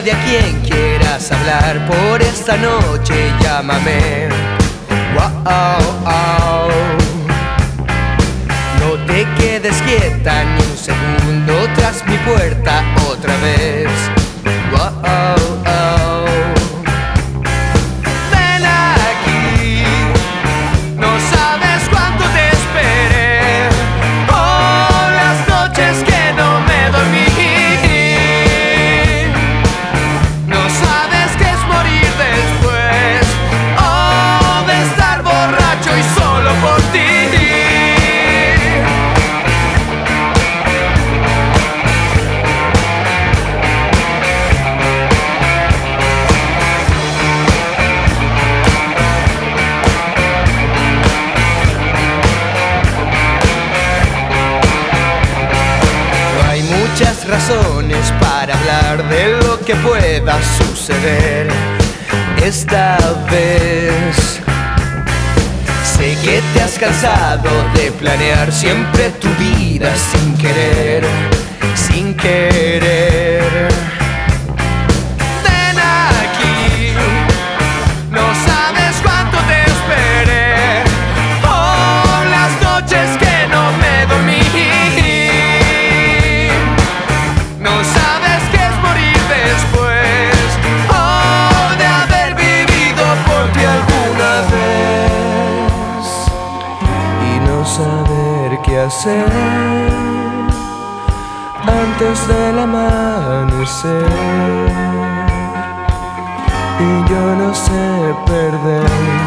nadie a quien quieras hablar por esta noche, llámame. Wow, No te quedes quieta ni un segundo tras mi puerta otra vez. Razones para hablar de lo que pueda suceder esta vez. Sé que te has cansado de planear siempre tu vida sin querer, hacer antes del amanecer. Y yo no sé perder.